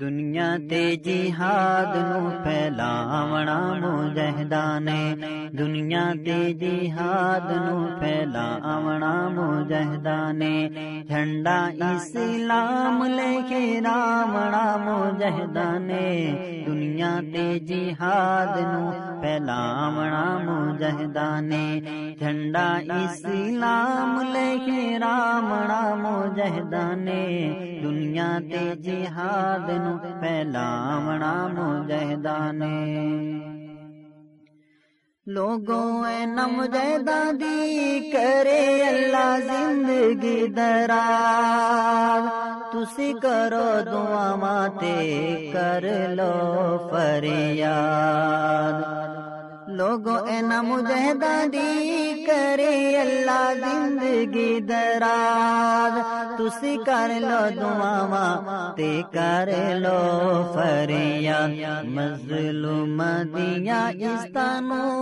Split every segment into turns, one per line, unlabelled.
دنیا تے جہاد نو پھیلاونا مجاہداں نے دنیا تے جہاد نو پھیلاونا مجاہداں نے جھنڈا اسلام لے کے راونا مجاہداں دنیا تے جہاد نو پھیلاونا مجاہداں نے جھنڈا اسلام لے کے راونا مجاہداں نے دنیا تے جہاد ਨੂੰ ਫੈਲਾਵਣਾ ਮੁਜਹਿਦਾਂ ਨੇ ਲੋਗੋਂ ਐ ਨਮਜੈਦਾਂ ਦੀ ਕਰੇ ਅੱਲਾ ਜ਼ਿੰਦਗੀ ਦਰਾਜ਼ ਤੁਸੀਂ ਕਰੋ ਦੁਆਵਾਂ ਤੇ ਕਰ ਲੋ ਫਰਿਆਦ لوگوں مجھے دادی کرے اللہ زندگی دراز۔ تسی کر لو دعاواں، تے کر لو فریاں مظلوم دیاں استانوں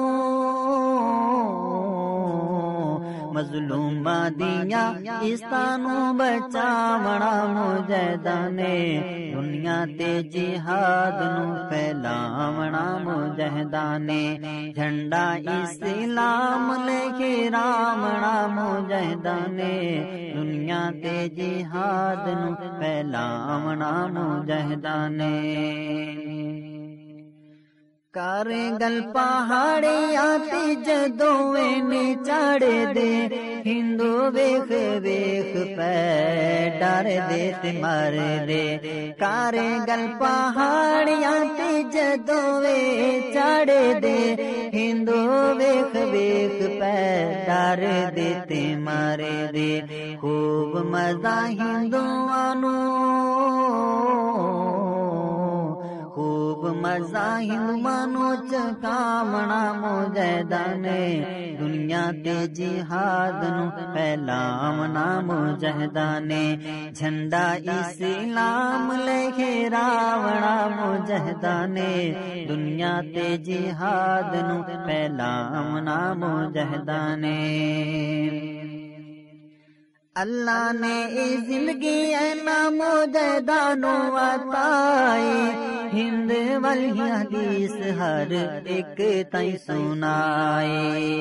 مظلوم دیاں بچا بچاونا۔ مجاہدانے دنیا تے جہاد نو پھیلاونا مجاہدانے جھنڈا اسلام لے کے راونا مجاہدانے دنیا تے جہاد نو پھیلاونا مجاہدانے کارے گل پہاڑے آتی جدویں نے چڑھ دے ہندو ویخ ویخ پہ ڈر دے تے مار دے کارے گل پہاڑے آتی جدویں چڑھ دے ہندو ویخ ویخ پہ ڈر دے تے مار دے خوب مزہ ہندو نو ظاہر مانو چکامنا مجہدانے۔ دنیا تے جہاد نو جھنڈا اسلام لے کے راونا دنیا تے جہاد نو پھیلامنا مجہدانے۔ اللہ نے زندگی اینا موجدانو عطائی ہند والی حدیث ہر ایک تائی سنائی۔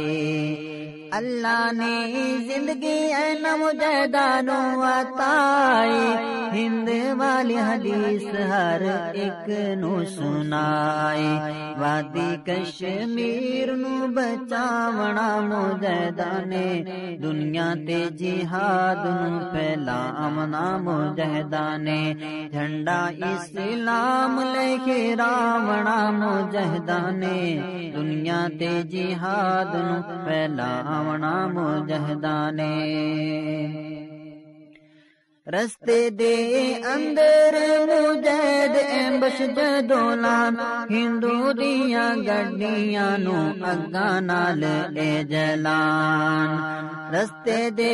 اللہ نے زندگی اے مجدانوں عطائی۔ ہند والی حدیث ہر ایک نو سنائی۔ وادی کشمیر نو بچاونا مجدانے دنیا تے جہاد نو پھیلا امنا مجدانے جھنڈا اسلام لے کے راونا مجدانے دنیا تے جہاد نو پھیلا آونا مجہدانے رستے دے اندر مجید امبش جدولان ہندو دیاں گڑیاں نو اگاں نال لے جلان رستے دے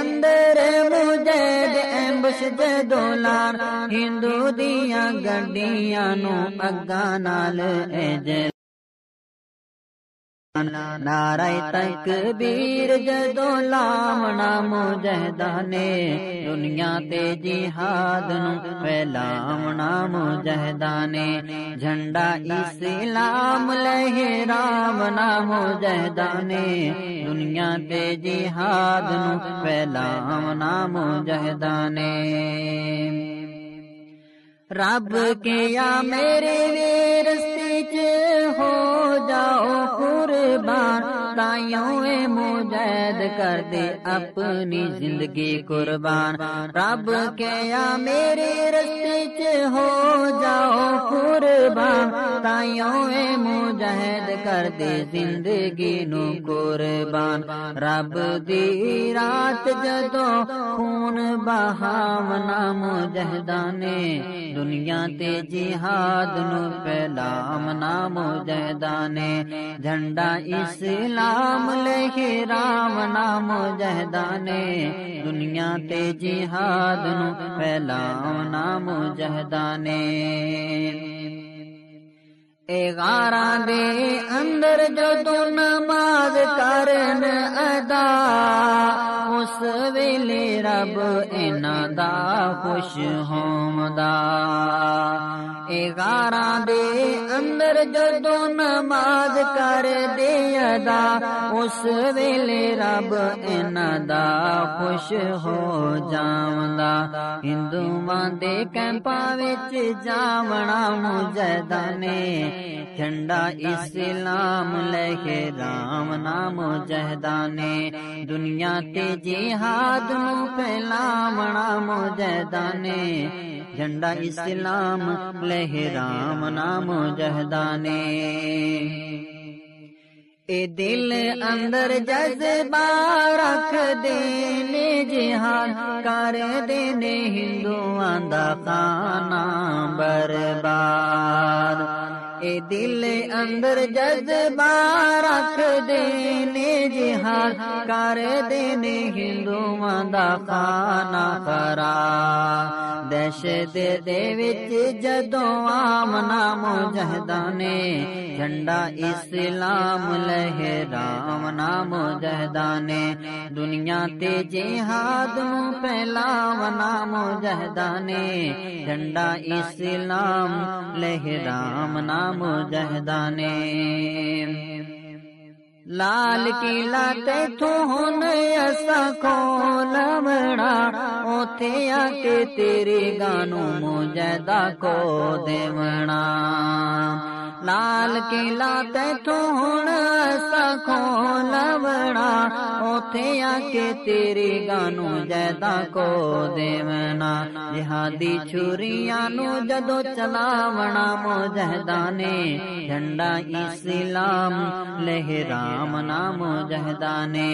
اندر مجید امبش جدولان ہندو دیاں گڑیاں نو اگاں نال لے جلان نارائ تک بیر جدو لام نام جہدانے دنیا تے جہاد نو پھیلاونا مجہدہ نے جھنڈا اسلام رام نامو جہدانے دنیا تے جہاد نو پہلا مجہدہ جہدانے رب کیا میرے ویرستے چ ہو جاؤ قربان تائیوں مجید کر دے اپنی زندگی قربان۔ رب کے یا میرے رستے چ ہو جاؤ قربان۔ تائیوں مجید کر دے زندگی نو قربان۔ رب دی رات جدو خون بہاونا مجہدان دنیا تے جہاد نو پھیلاونا مجہدان نے جھنڈا اسلام لے کے راونا مجہدان نے دنیا تے جہاد نو پھیلاونا مجہدان نے اے غاراں دے اندر جو نماز کرن ادا، اس ویلے رب انہاں دا خوش ہومدا۔ اے غاراں دے اندر جدو نماز کر دے ادا، اس ویلے رب دا خوش ہو جاوندا۔ ہندو ماں دے کیمپا وچ جاونا مجدہ نے۔ جھنڈا اسلام لے کے رام نام جہدا نے۔ دنیا تے جہاد نو پھیلاونا مجدہ نے۔ جھنڈا اسلام لے ہے رام نام جہدانے۔ اے دل اندر جذبہ رکھ دینے، جہاد کر دینے ہندوان دا خانہ برباد۔ اے دل اندر جذبہ رکھ دینے جہاد کر دینے ہندوان دا خانہ خراب دہشت دے وچ جدو آمنا مجہدہ نے جھنڈا اسلام لہرام نام جہدہ نے دنیا تے جہاد نو پہلاونا مجہدہ نے جھنڈا اسلام لہرام نام جہدہ نے لال قلعہ تیتھو ہن ایسا کھول بڑا اوتھے آ کے تیرے گانو مجدہ کو دیونا لال قلعہ تیتھو ہن ایسا کھول اوتھے آ کے تیرے گانو جیدہ کو دیونا جہادی چھوریاں نو جدو چلاونا مجہدہ نے جھنڈا اسلام لہرام نام نام جہدانے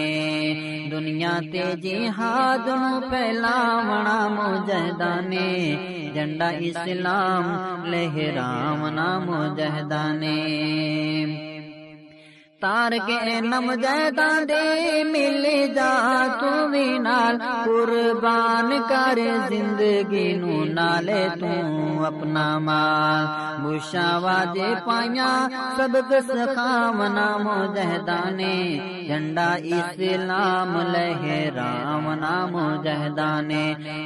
دنیا تے جہاد نو پھیلاونا مجہدانے جنڈا اسلام لہرام نام جہدانے تار کے نم جیدان دے مل جا تو نال قربان کر زندگی نو نالے تو اپنا مال بشا واجے پایا سب کس خامنا مجہدانے جھنڈا اسلام لہ رام نام جہدانے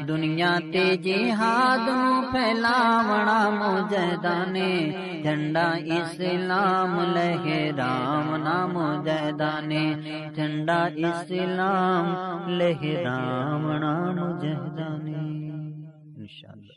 دنیا تے جہاد نو پھیلاونا مجہدانے جھنڈا اسلام لہ رام نام نام جھنڈا اسلام لہرام نام جہدانے انشاءاللہ۔